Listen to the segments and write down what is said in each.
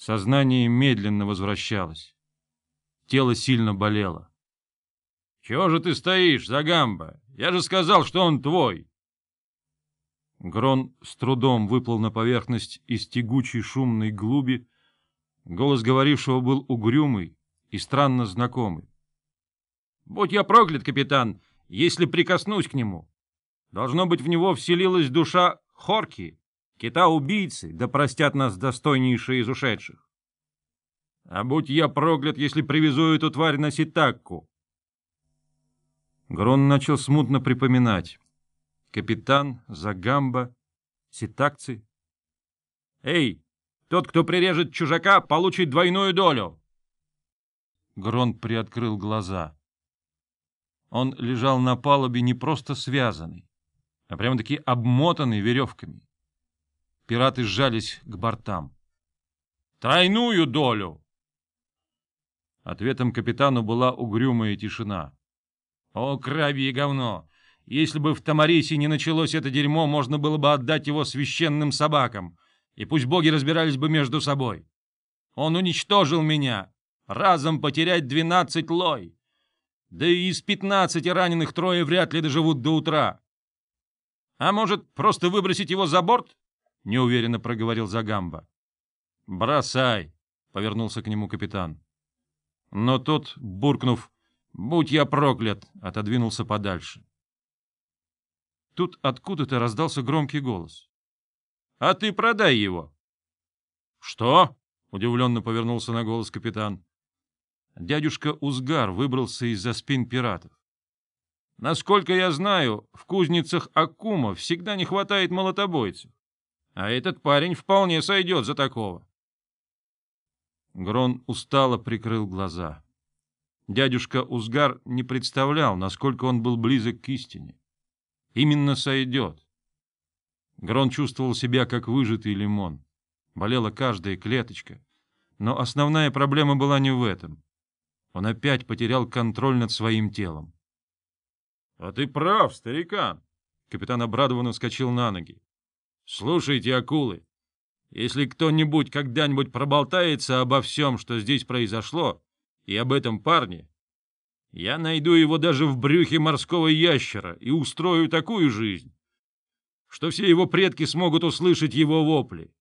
Сознание медленно возвращалось. Тело сильно болело. — Чего же ты стоишь, Загамба? Я же сказал, что он твой. Грон с трудом выплыл на поверхность из тягучей шумной глуби. Голос говорившего был угрюмый и странно знакомый. — Будь я проклят, капитан, если прикоснусь к нему. Должно быть, в него вселилась душа Хорки, кита-убийцы, да простят нас достойнейшие из ушедших. А будь я проклят, если привезу эту тварь на Ситакку. Грон начал смутно припоминать. Капитан, Загамба, Ситакцы. «Эй, тот, кто прирежет чужака, получит двойную долю!» Грон приоткрыл глаза. Он лежал на палубе не просто связанный, а прямо-таки обмотанный веревками. Пираты сжались к бортам. «Тройную долю!» Ответом капитану была угрюмая тишина. «О, и говно! Если бы в Тамарисе не началось это дерьмо, можно было бы отдать его священным собакам, и пусть боги разбирались бы между собой. Он уничтожил меня, разом потерять двенадцать лой. Да и из пятнадцати раненых трое вряд ли доживут до утра. А может, просто выбросить его за борт? — неуверенно проговорил Загамба. — Бросай, — повернулся к нему капитан. Но тот, буркнув «Будь я проклят!» отодвинулся подальше. Тут откуда-то раздался громкий голос. «А ты продай его!» «Что?» — удивленно повернулся на голос капитан. Дядюшка Узгар выбрался из-за спин пиратов. «Насколько я знаю, в кузницах Акума всегда не хватает молотобойцев, а этот парень вполне сойдет за такого». Грон устало прикрыл глаза. Дядюшка Узгар не представлял, насколько он был близок к истине. Именно сойдет. Грон чувствовал себя как выжатый лимон. Болела каждая клеточка. Но основная проблема была не в этом. Он опять потерял контроль над своим телом. — А ты прав, старикан! — капитан обрадованно вскочил на ноги. — Слушайте, акулы, если кто-нибудь когда-нибудь проболтается обо всем, что здесь произошло, и об этом парне, я найду его даже в брюхе морского ящера и устрою такую жизнь, что все его предки смогут услышать его вопли.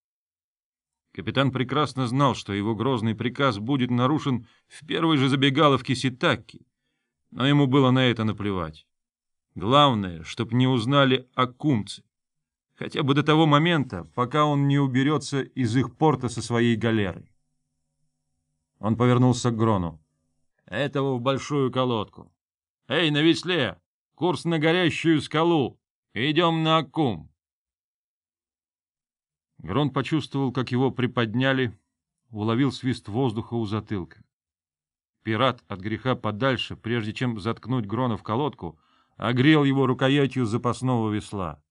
Капитан прекрасно знал, что его грозный приказ будет нарушен в первой же забегаловке Ситакки, но ему было на это наплевать. Главное, чтоб не узнали о кумце, хотя бы до того момента, пока он не уберется из их порта со своей галерой. Он повернулся к Грону. «Этого в большую колодку. Эй, на весле! Курс на горящую скалу! Идем на Аккум!» Грон почувствовал, как его приподняли, уловил свист воздуха у затылка. Пират от греха подальше, прежде чем заткнуть Грона в колодку, огрел его рукоятью запасного весла.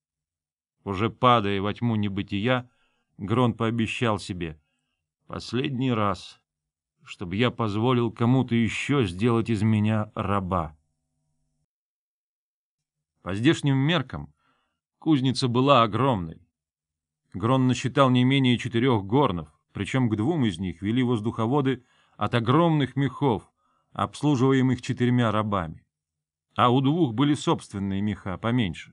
Уже падая во тьму небытия, Грон пообещал себе — последний раз чтобы я позволил кому-то еще сделать из меня раба. По здешним меркам кузница была огромной. Грон насчитал не менее четырех горнов, причем к двум из них вели воздуховоды от огромных мехов, обслуживаемых четырьмя рабами. А у двух были собственные меха, поменьше.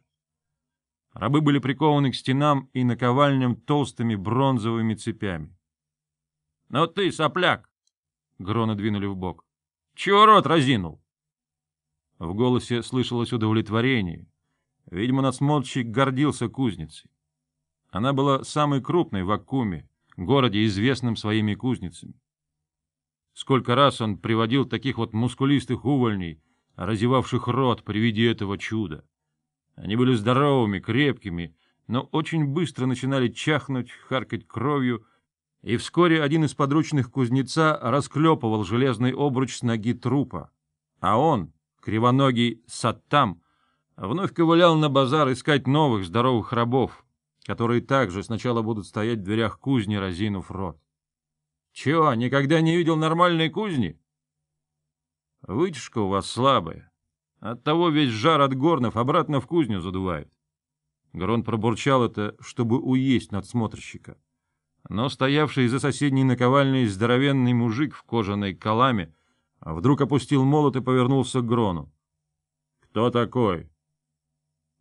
Рабы были прикованы к стенам и наковальням толстыми бронзовыми цепями. — Ну ты, сопляк, Грона двинули в бок. Чего рот разинул? В голосе слышалось удовлетворение. Видимо, надсмотрщик гордился кузницей. Она была самой крупной в Аккуме, городе, известном своими кузницами. Сколько раз он приводил таких вот мускулистых увольней, разевавших рот при виде этого чуда. Они были здоровыми, крепкими, но очень быстро начинали чахнуть, харкать кровью, и вскоре один из подручных кузнеца расклепывал железный обруч с ноги трупа, а он, кривоногий Саттам, вновь ковылял на базар искать новых здоровых рабов, которые также сначала будут стоять в дверях кузни, разинув рот. Чего, никогда не видел нормальной кузни? Вытяжка у вас слабая. Оттого весь жар от горнов обратно в кузню задувает. Грон пробурчал это, чтобы уесть надсмотрщика Но стоявший за соседней наковальней здоровенный мужик в кожаной каламе вдруг опустил молот и повернулся к Грону. — Кто такой?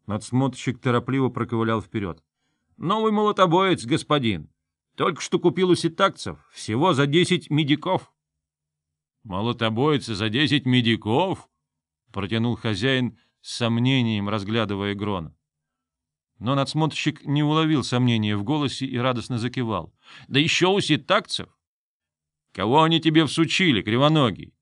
Надсмотрщик торопливо проковылял вперед. — Новый молотобоец, господин. Только что купил у ситакцев. Всего за десять медиков. — Молотобоец за десять медиков? — протянул хозяин с сомнением, разглядывая Грона. Но надсмотрщик не уловил сомнения в голосе и радостно закивал. — Да еще у ситакцев! — Кого они тебе всучили, кривоногий?